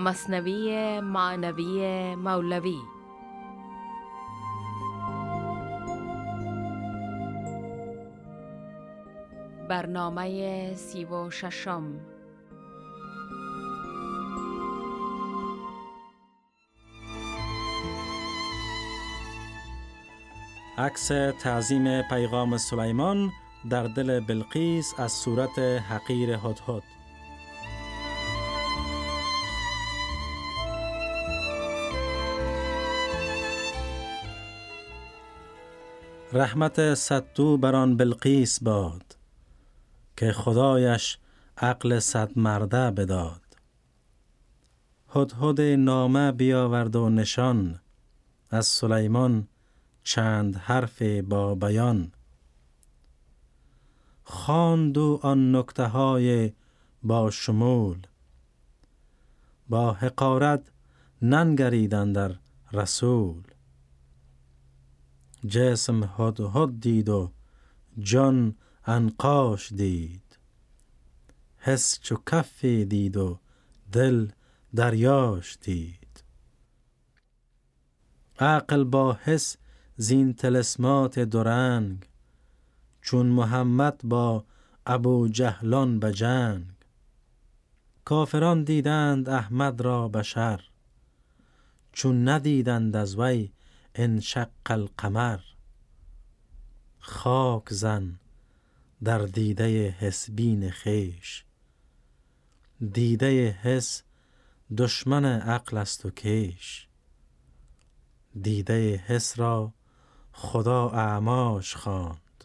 مصنوی معنوی مولوی. برنامه سی و ششم. عکس تعظیم پیغام سلیمان در دل بلقیس از صورت حقیر هدهد. رحمت صدو بر آن بلقیس باد که خدایش عقل صد مرده بداد. هدهد نامه بیاورد و نشان از سلیمان چند حرف با بیان. خواند و آن نکته های با شمول با حقارت ننگریدن در رسول. جسم هد دید و جان انقاش دید. حس چو کفی دید و دل دریاش دید. عقل با حس زین تلسمات درنگ چون محمد با ابو جهلان به جنگ کافران دیدند احمد را بشر چون ندیدند از وی انشق القمر. خاک زن در دیده حسبین خیش. دیده حس دشمن عقل است و کیش. دیده حس را خدا اعماش خواند.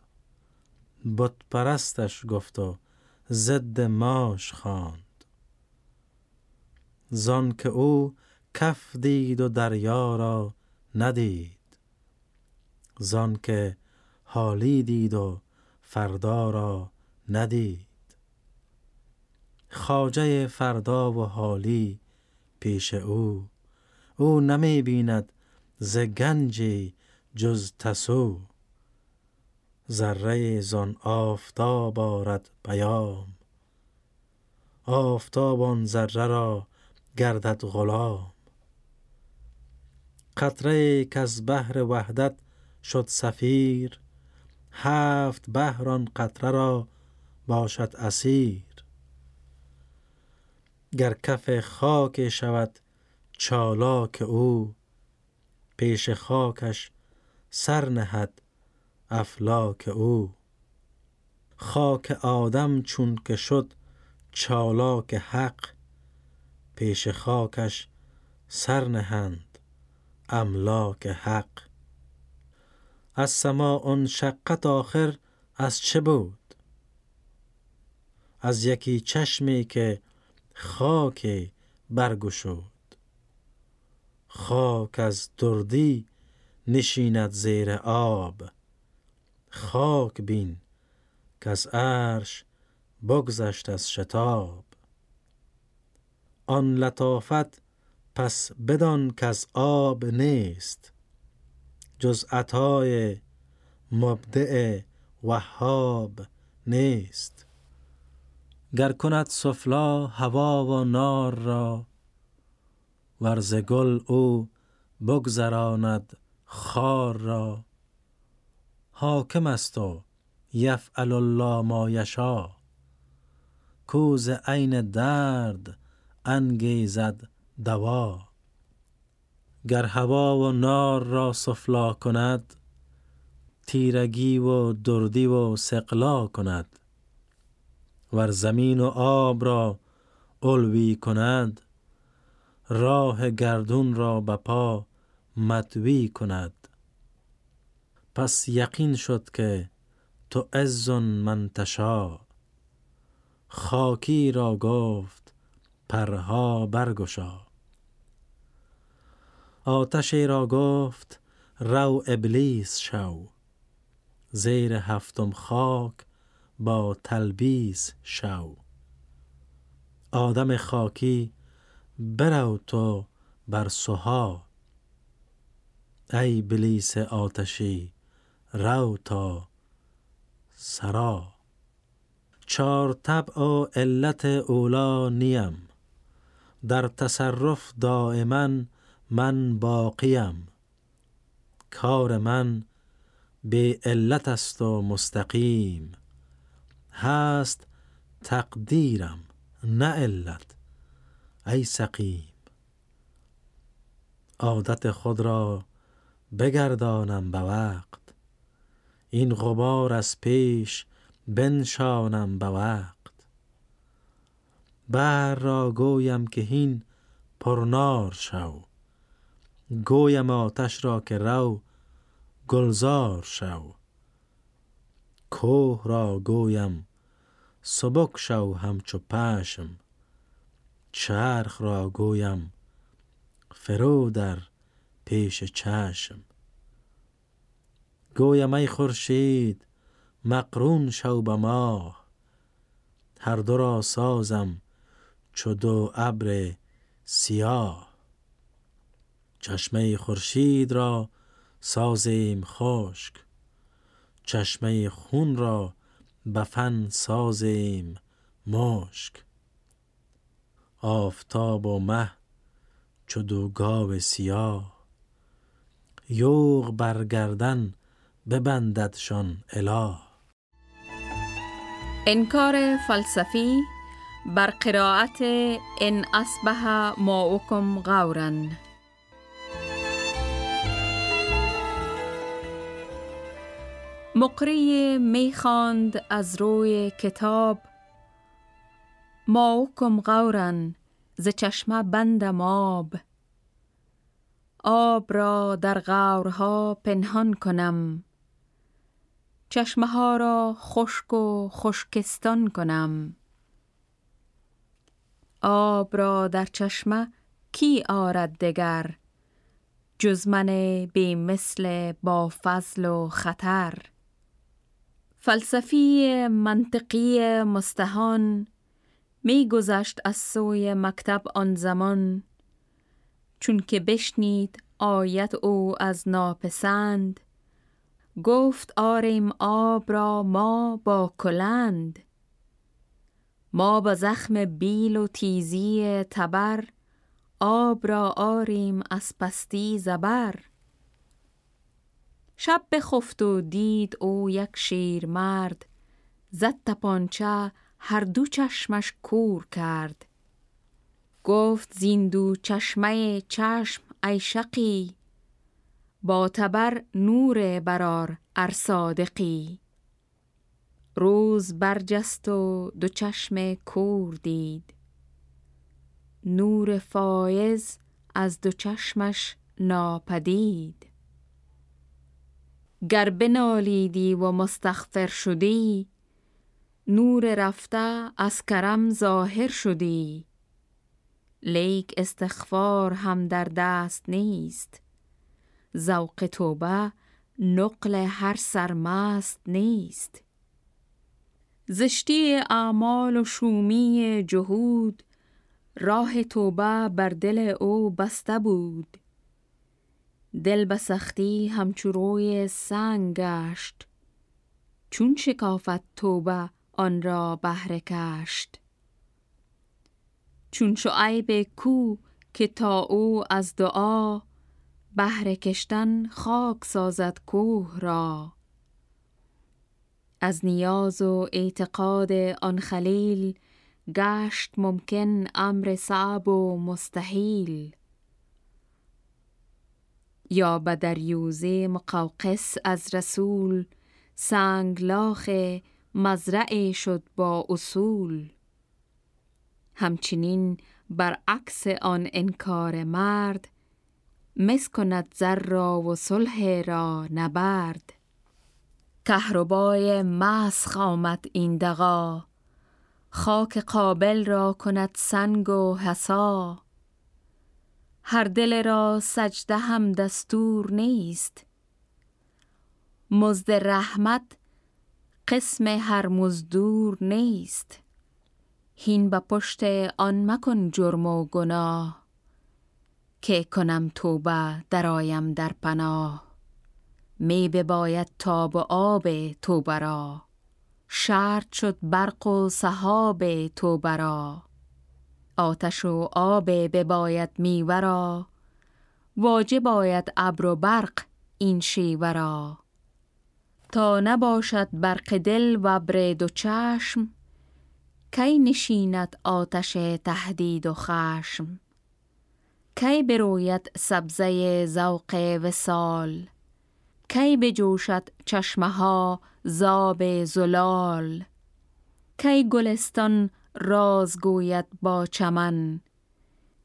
بت پرستش گفت و ضد ماش خواند. زان که او کف دید و دریا را ندید. زان که حالی دید و فردا را ندید. خاجه فردا و حالی پیش او. او نمی بیند ز گنجی جز تسو. ذره زان آفتاب آرد پیام. آفتاب آن ذره را گردد غلام. قطره که از بحر وحدت شد سفیر هفت بحر آن قطره را باشد اسیر. گر کف خاک شود چالاک او پیش خاکش سر نهد افلاک او. خاک آدم چون که شد چالاک حق پیش خاکش سر نهند املاک حق. از سماع شقت آخر از چه بود؟ از یکی چشمی که خاک برگشود. خاک از دردی نشیند زیر آب. خاک بین که از عرش بگذشت از شتاب. آن لطافت پس بدان که از آب نیست جز عطای مبدع وهاب نیست گر کند سفلا هوا و نار را ورز گل او بگذراند خار را حاکم است و یفعل الله ما یشا کوز عین درد انگیزد دوا. گر هوا و نار را سفلا کند تیرگی و دردی و سقلا کند. ور زمین و آب را علوی کند راه گردون را به پا مدوی کند. پس یقین شد که تو عزن من تشا. خاکی را گفت پرها برگشا. آتشی را گفت رو ابلیس شو. زیر هفتم خاک با تلبیس شو. آدم خاکی برو تو بر سها ای بلیس آتشی رو تا سرا. چار طبع و علت اولا نیم. در تصرف دائما من باقیم. کار من به علت است و مستقیم. هست تقدیرم نه علت. ای سقیم عادت خود را بگردانم به وقت. این غبار از پیش بنشانم به وقت. بر را گویم که هین پرنار شو. گویم آتش را که رو گلزار شو. کوه را گویم سبک شو همچو پشم. چرخ را گویم فرو در پیش چشم. گویم ای خورشید مقرون شو به ماه هر دو را سازم چو دو ابر سیاه. چشمه خورشید را سازیم خشک. چشمه خون را به فن سازیم مشک. آفتاب و مه چو دو گاو سیاه. یوغ برگردن ببنددشان اله. انکار فلسفی بر قرائت ان اصبح ماؤکم غورا. مقری می خواند از روی کتاب ماؤکم غورا ز چشمه بندم آب آب را در غورها پنهان کنم چشمه ها را خشک و خشکستان کنم. آب را در چشمه کی آرد دگر؟ جز من بی مثل با فضل و خطر. فلسفی منطقی مستهان می گذشت از سوی مکتب آن زمان. چون که بشنید آیت او از ناپسند گفت آریم آب را ما با کلند. ما با زخم بیل و تیزی تبر آب را آریم از پستی زبر. شب بخفت و دید او یک شیر مرد زد تپانچه هر دو چشمش کور کرد. گفت زیندو چشمه چشم ای شقی با تبر نور برار ارصادقی روز برجست و دو چشم کور دید. نور فایز از دو چشمش ناپدید. گر بنالیدی و مستغفر شدی نور رفته از کرم ظاهر شدی. لیک استغفار هم در دست نیست. ذوق توبه نقل هر سرمست نیست. زشتی اعمال و شومی جهود راه توبه بر دل او بسته بود. دل به سختی همچو روی سنگ گشت چون شکافت توبه آن را بهره کشت. چون شعیب کو که تا او از دعا بهره کشتن خاک سازد کوه را. از نیاز و اعتقاد آن خلیل گشت ممکن امر صعب و مستحیل. یا به دریوزه مقوقس از رسول سنگلاخ مزرعه شد با اصول. همچنین برعکس آن انکار مرد مس کند زر را و صلح را نبرد. کهربای مسخ آمد این دقا خاک قابل را کند سنگ و حسا هر دل را سجده هم دستور نیست. مزد رحمت قسم هر مزدور نیست. هین به پشت آن مکن جرم و گناه که کنم توبه درایم در پناه. می بباید تاب و آب توبه را. شرط شد برق و سحاب توبه را. آتش و آب بباید میورا واجب باید ابر و برق این شیورا تا نباشد برق دل و ابر دو چشم کی نشیند آتش تهدید و خشم؟ کی بروید سبزه ذوق وسال کی بجوشد چشمه ها زاب زلال؟ کی گلستان راز گوید با چمن؟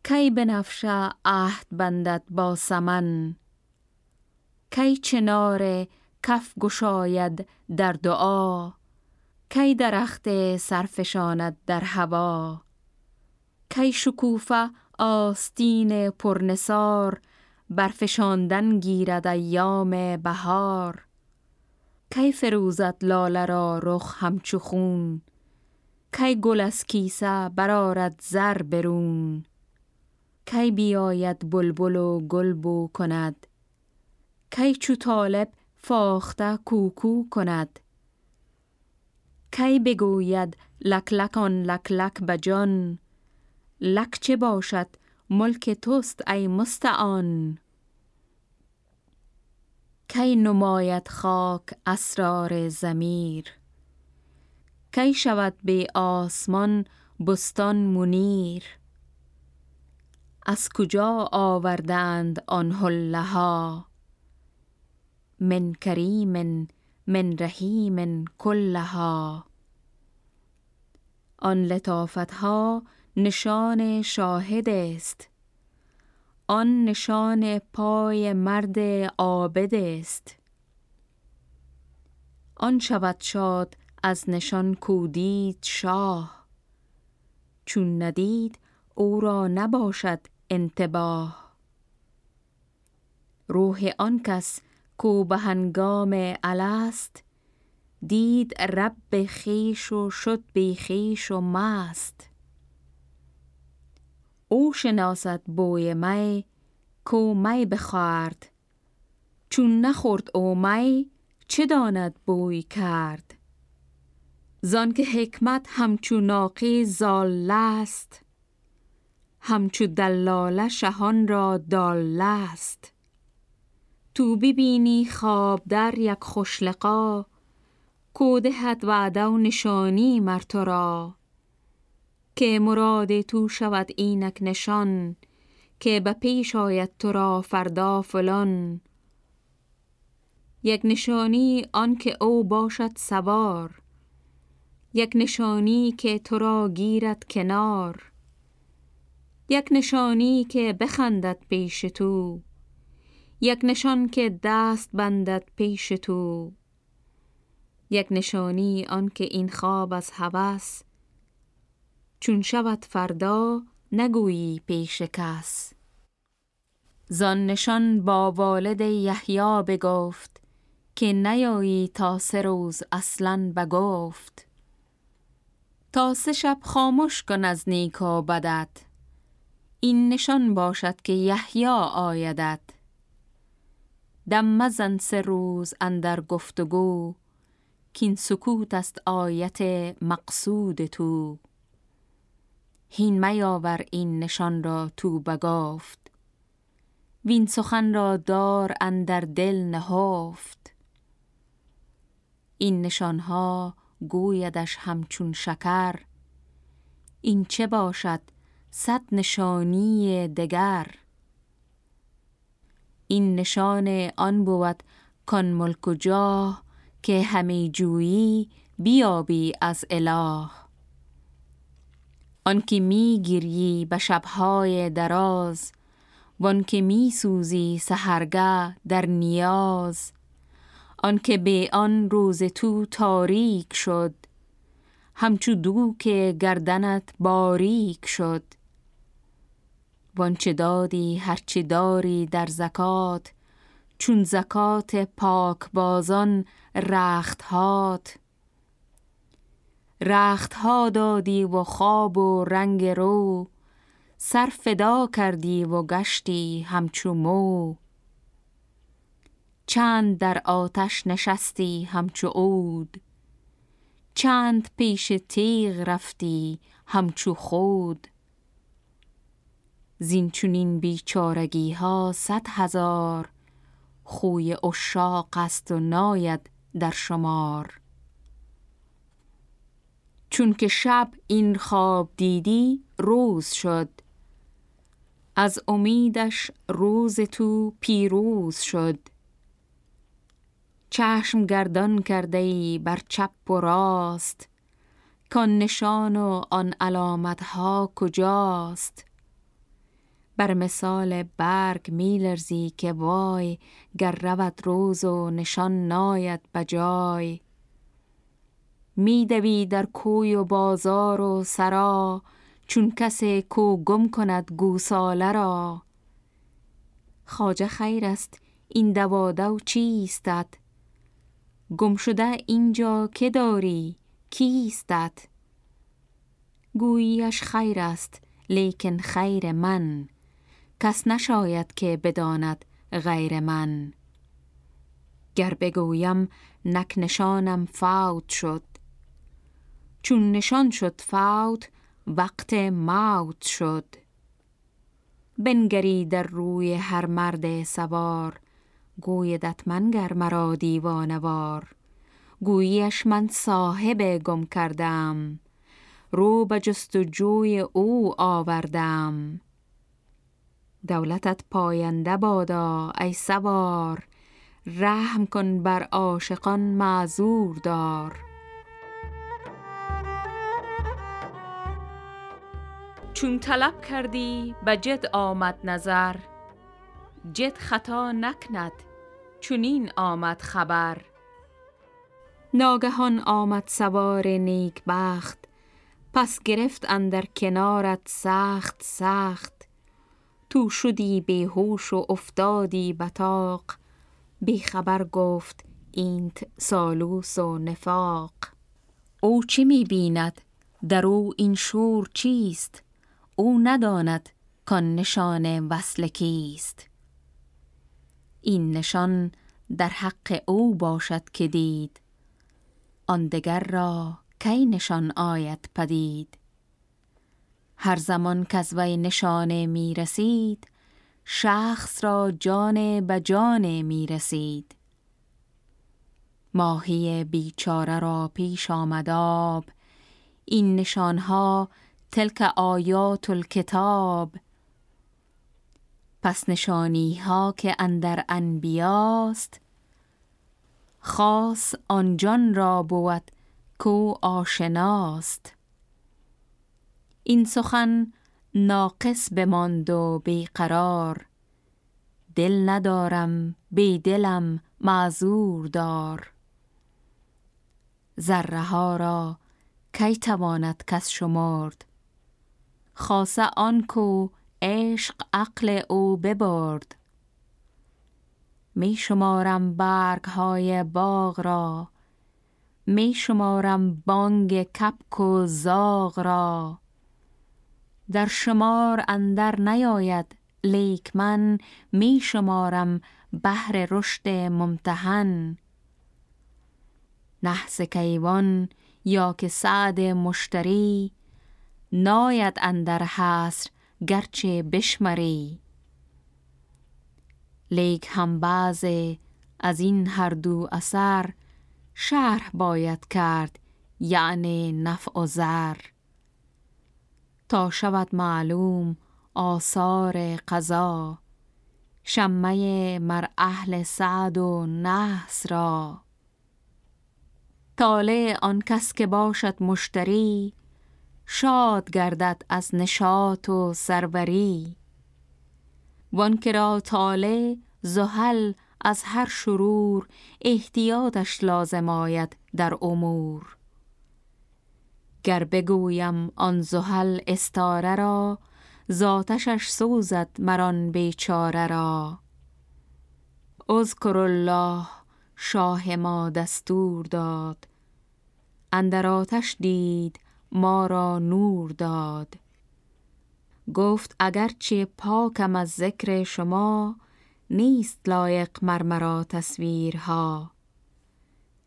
کی بنفشه عهد بندد با سمن؟ کی چنار کف گشاید در دعا؟ کی درخت سرفشاند در هوا؟ کی شکوفه آستین پرنسار برفشاندن گیرد ایام بهار. کی فروزد لاله را رخ همچو خون؟ کی گل از کیسه برارد زر برون؟ کی بیاید بلبل و گل بو کند؟ کی چو طالب فاخته کوکو کند؟ کی بگوید لک لک آن لک لک بجان لک چه باشد ملک توست ای مستعان. کی نماید خاک اسرار زمیر کی شود به آسمان بستان منیر؟ از کجا آوردند آن حله ها من کریم من رحیم کلها. آن لطافت ها نشان شاهد است. آن نشان پای مرد عابد است. آن شود شاد از نشان کودید شاه. چون ندید او را نباشد انتباه. روح آن کس کو به هنگام الست دید رب خیش و شد بی خیش و مست. او شناسد بوی می کو می بخورد. چون نخورد او می چه داند بوی کرد؟ زان که حکمت همچو ناقی زال است همچو دلاله شهان را دال است. تو ببینی خواب در یک خوشلقا کودهت وعده و نشانی مرتو را. که مراد تو شود اینک نشان که به پیش آید تو را فردا فلان. یک نشانی آن که او باشد سوار یک نشانی که تو را گیرد کنار. یک نشانی که بخندد پیش تو یک نشان که دست بندد پیش تو. یک نشانی آن که این خواب از هوس چون شود فردا نگویی پیش کس. زان نشان با والد یحیی بگفت که نیایی تا سه روز اصلا بگفت. تا سه شب خاموش کن از نیک و بدت. این نشان باشد که یحیی آیدت. دم مزن سه روز اندر گفتگو کین سکوت است آیت مقصود تو. هین میاور این نشان را تو بگافت وین سخن را دار اندر دل نهافت. این نشانها گویدش همچون شکر. این چه باشد صد نشانی دگر. این نشان آن بود کان ملک و جاه که همه جویی بیابی از اله. آنکه می گیری به شبهای دراز وانکه می سوزی سهرگه در نیاز. آنکه به آن روز تو تاریک شد همچو دو که گردنت باریک شد. وانچه دادی هرچه داری در زکات چون زکات پاک بازان رختهات. رختها دادی و خواب و رنگ رو سر فدا کردی و گشتی همچو مو. چند در آتش نشستی همچو عود چند پیش تیغ رفتی همچو خود. زین چونین بیچارگی ها صد هزار خوی اشاق است و ناید در شمار. چون که شب این خواب دیدی روز شد. از امیدش روز تو پیروز شد. چشم گردان کرده ای بر چپ و راست. کان نشان و آن علامت ها کجاست؟ بر مثال برگ میلرزی که وای گر رود روز و نشان ناید بجای. میدوی در کوی و بازار و سرا چون کسی کو گم کند گوساله را. خاجه خیر است این دوادو چیستت؟ گم شده اینجا که داری؟ کیستت؟ گوییش خیر است لیکن خیر من. کس نشاید که بداند غیر من. گر بگویم نک نشانم فوت شد. چون نشان شد فوت وقت موت شد. بنگری در روی هر مرد سوار گویدت منگر مرا دیوانوار گوییش من صاحب گم کردم رو به جستجوی او آوردم. دولتت پاینده بادا ای سوار رحم کن بر عاشقان معذور دار. چون طلب کردی به جد آمد نظر. جد خطا نکند چونین آمد خبر. ناگهان آمد سوار نیک بخت پس گرفت اندر کنارت سخت سخت. تو شدی بیهوش و افتادی بتاق بی خبر گفت اینت سالوس و نفاق. او چی می بیند؟ در او این شور چیست؟ او نداند کان نشان وصل کیست. این نشان در حق او باشد که دید. آن دگر را کی نشان آید پدید؟ هر زمان کز وی نشانه می رسید شخص را جان به جان می رسید. ماهی بیچاره را پیش آمداب این نشانها تلک آیات الکتاب پس نشانی ها که اندر انبیاست. خاص آن جان را بود کو آشناست. این سخن ناقص بماند و بیقرار. دل ندارم بی دلم معذور دار. ذره ها را کی تواند کس شمرد؟ خاصه آن کو عشق عقل او ببرد. می شمارم برگ های باغ را می شمارم بانگ کپک و زاغ را. در شمار اندر نیاید لیک من می شمارم بهر رشد ممتحن. نحس کیوان یا که سعد مشتری ناید اندر حصر گرچه بشمری. لیک هم بعض از این هر دو اثر شرح باید کرد یعنی نفع و زر. تا شود معلوم آثار قضا شمه مر اهل سعد و نحس را. طالع آن کس که باشد مشتری شاد گردد از نشاط و سروری. وان را طالع زحل از هر شرور احتیاطش لازم آید در امور. گر بگویم آن زحل استاره را ذاتشش سوزد مران بیچاره را. اذکر الله شاه ما دستور داد. اندر آتش دید ما را نور داد. گفت اگرچه پاکم از ذکر شما نیست لایق مرمرا تصویرها.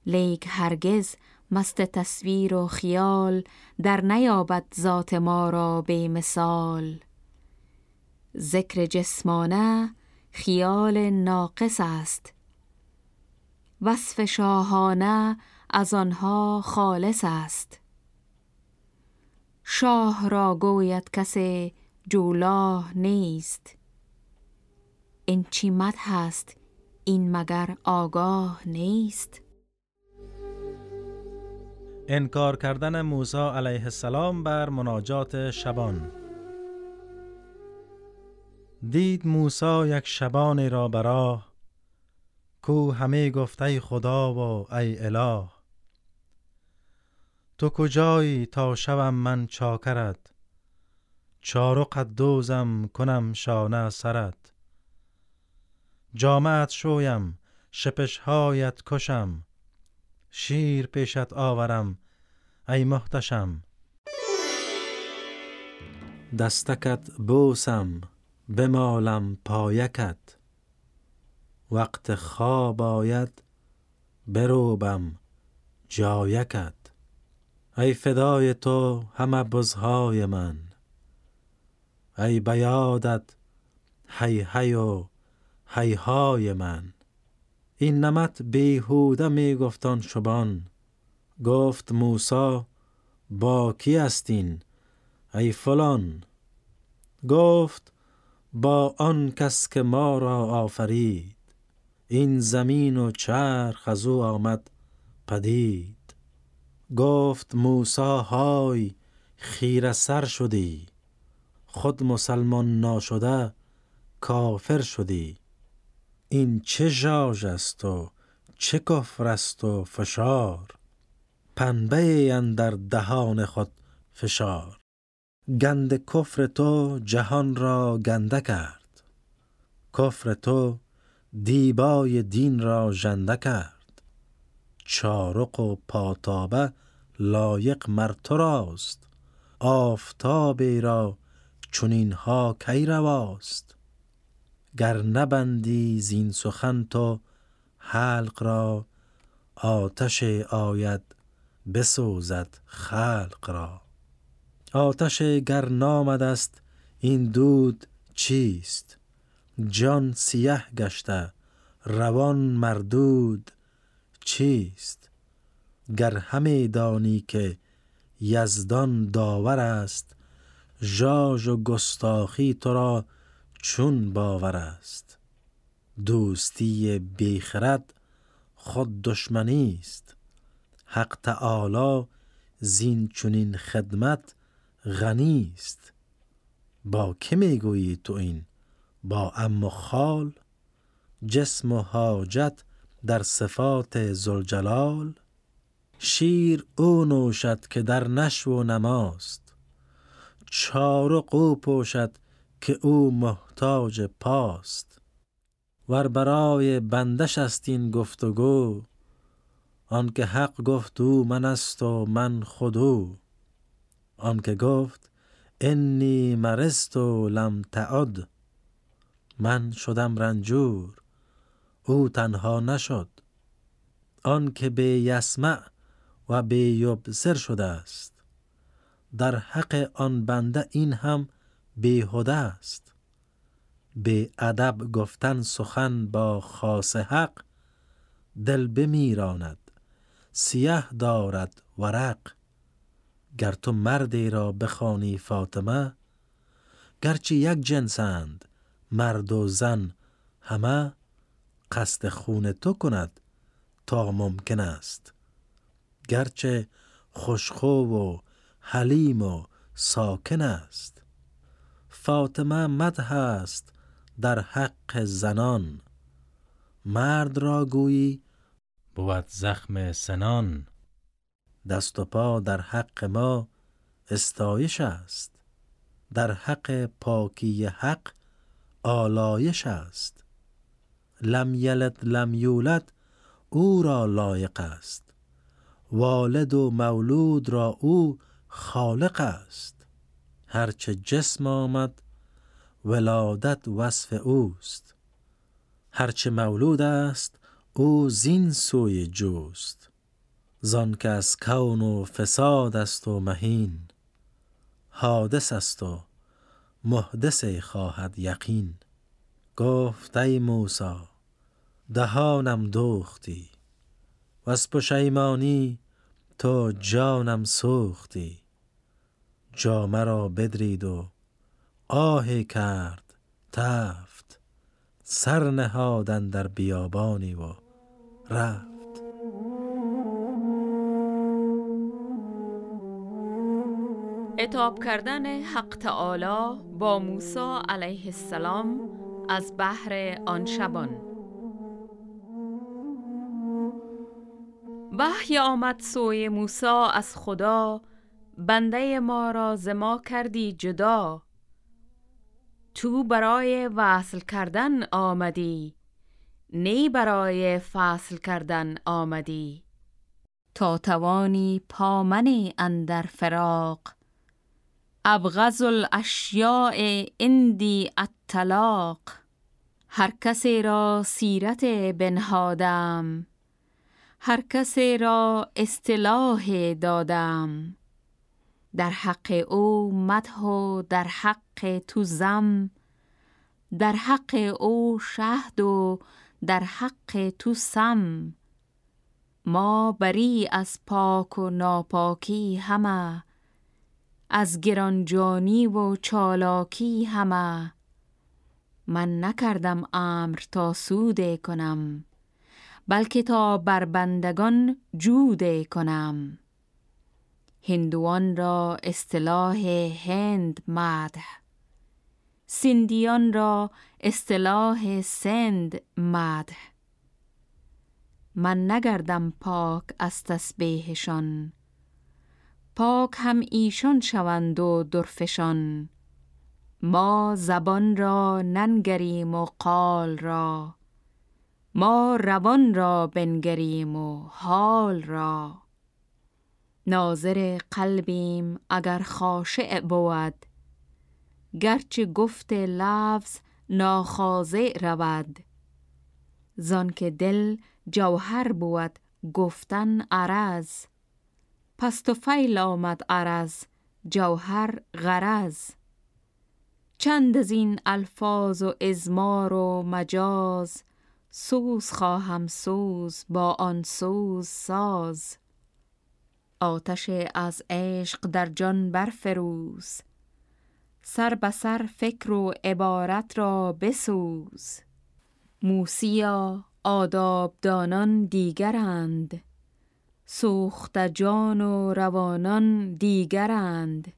لیک هرگز مست تصویر و خیال در نیابد ذات ما را به مثال. ذکر جسمانه خیال ناقص است. وصف شاهانه از آنها خالص است. شاه را گوید کسی جولاه نیست. این چی مد هست این مگر آگاه نیست؟ انکار کردن موسی علیه السلام بر مناجات شبان. دید موسی یک شبان را براه کو همه گفته خدا و ای اله. تو کجایی تا شوم من چاکرت؟ چارو قدوزم کنم شانه سرت. جامعت شویم شپشهایت کشم. شیر پیشت آورم ای محتشم. دستکت بوسم بمالم پایکت. وقت خواب آید بروبم جایکت. ای فدای تو همه بزهای من. ای بیادت هی هی و هی های من. این نمت بیهوده می گفتان شبان. گفت موسا با کی استین ای فلان. گفت با آن کس که ما را آفرید. این زمین و چرخ از او آمد پدید. گفت موسا های خیره سر شدی خود مسلمان ناشده کافر شدی این چه جاج است و چه کفر است و فشار؟ پنبه اندر دهان خود فشار. گند کفر تو جهان را گنده کرد کفر تو دیبای دین را ژنده کرد. چارق و پاتابه لایق مر راست. آفتابی را چنین ها کی رواست. گر نبندی زین سخن تو حلق را آتش آید بسوزد خلق را. آتش گر نامد است این دود چیست؟ جان سیه گشته روان مردود. چیست؟ گر همه دانی که یزدان داور است ژاژ و گستاخی تو را چون باور است. دوستی بیخرد خود دشمنی است. حق تعالی زین چنین خدمت غنی است. با که می‌گویی تو این؟ با ام و خال؟ جسم و حاجت در صفات زلجلال شیر او نوشد که در نشو و نماست. چارق او پوشد که او محتاج پاست. ور برای بندش است این گفتگو آنکه حق گفت او من است و من خودو آنکه گفت انی مرست و لم تعد من شدم رنجور. او تنها نشد. آن که به یسمع و به یبصر شده است. در حق آن بنده این هم بیهوده است. به ادب گفتن سخن با خاص حق دل بمیراند. سیه دارد ورق. گر تو مردی را بخوانی فاطمه گرچه یک جنسند مرد و زن همه قصد خون تو کند تا ممکن است. گرچه خوشخو و حلیم و ساکن است. فاطمه مده است در حق زنان. مرد را گویی بود زخم سنان. دست و پا در حق ما استایش است. در حق پاکی حق آلایش است. لم یلد لم یولد او را لایق است. والد و مولود را او خالق است. هرچه جسم آمد ولادت وصف اوست. هرچه مولود است او زین سوی جوست. زان که از کون و فساد است و مهین حادث است و محدث خواهد یقین. گفت ای موسا دهانم دوختی و از پشیمانی تو جانم سوختی. جامه را بدرید و آهی کرد تفت سر نهادن در بیابانی و رفت. اتاب کردن حق تعالی با موسی علیه السلام از بحر آن شبان. وحی آمد سوی موسی از خدا بنده ما را زما کردی جدا. تو برای وصل کردن آمدی نی برای فصل کردن آمدی. تا توانی پامنی اندر فراق. ابغض الاشیاء اندی الطلاق. هر کسی را سیرت بنهادم. هر کسی را اصطلاح دادم. در حق او مدح و در حق تو زم در حق او شهد و در حق تو سم. ما بری از پاک و ناپاکی همه از گرانجانی و چالاکی همه. من نکردم امر تا سوده کنم. بلکه تا بر بندگان جوده کنم. هندوان را اصطلاح هند مدح. سندیان را اصطلاح سند مدح. من نگردم پاک از تسبیحشان. پاک هم ایشان شوند و درفشان. ما زبان را ننگریم و قال را. ما روان را بنگریم و حال را. ناظر قلبیم اگر خاشع بود. گرچه گفت لفظ ناخاضع رود. زان که دل جوهر بود گفتن عرض. پس تو فیل آمد عرض جوهر غرض. چند از این الفاظ و ازمار و مجاز سوز خواهم سوز با آن سوز ساز. آتش از عشق در جان برفروز. سر به سر فکر و عبارت را بسوز. موسیا آدابدانان دیگرند. سوخت جان و روانان دیگرند.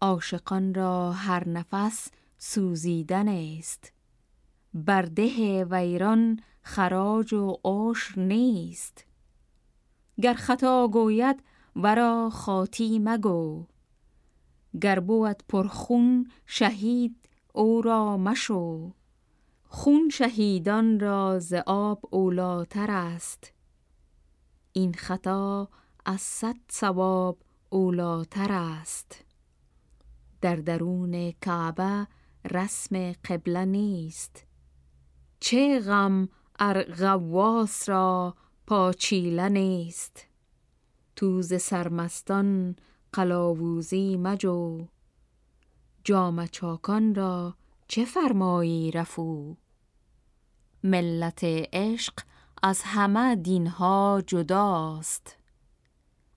عاشقان را هر نفس سوزیدن است. برده ویران خراج و عشر نیست. گر خطا گوید ورا خاطی مگو. گر بود پرخون شهید او را مشو. خون شهیدان را ز آب اولاتر است. این خطا از صد ثواب اولاتر است. در درون کعبه رسم قبله نیست. چه غم ار غواص را پاچیله نیست. تو ز سرمستان قلاووزی مجو جام چاکان را چه فرمایی رفو؟ ملت عشق از همه دینها جداست.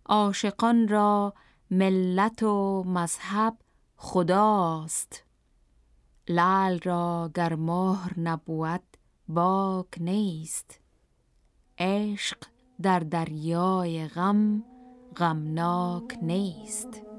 عاشقان را ملت و مذهب خداست. لعل را گر مهر نبود باک نیست. عشق در دریای غم غمناک نیست.